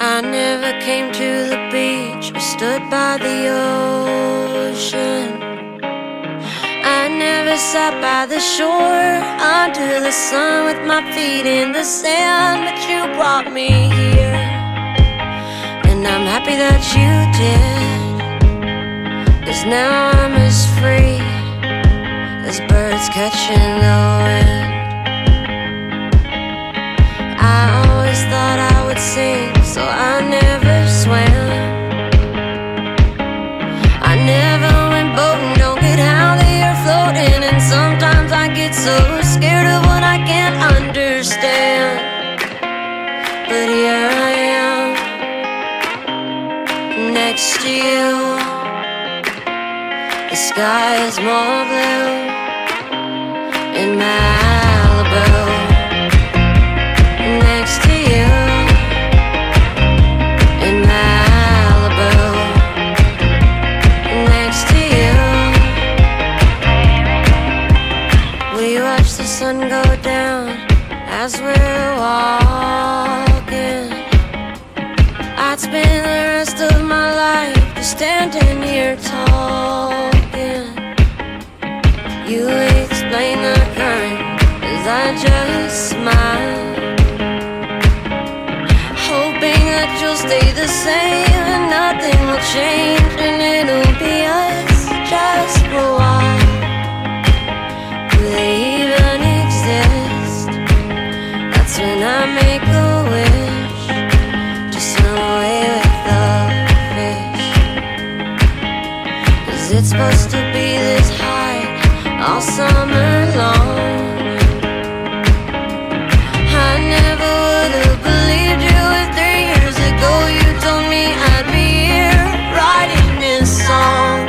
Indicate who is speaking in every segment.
Speaker 1: I never came to the beach or stood by the ocean. I never sat by the shore under the sun with my feet in the sand, but you brought me here. And I'm happy that you did. Cause now I'm as free as birds catching the next to you. The sky is more blue in Malibu. Next to you in Malibu. Next to you, we watch the sun go down as we're walking. Standing here talking. You explain the current as I just smile. Hoping that you'll stay the same and nothing will change Cause it's supposed to be this high all summer long. I never would have believed you three years ago you told me I'd be here writing this song.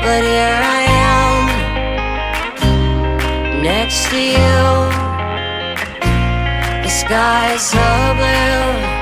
Speaker 1: But here I am, next to you. The so blue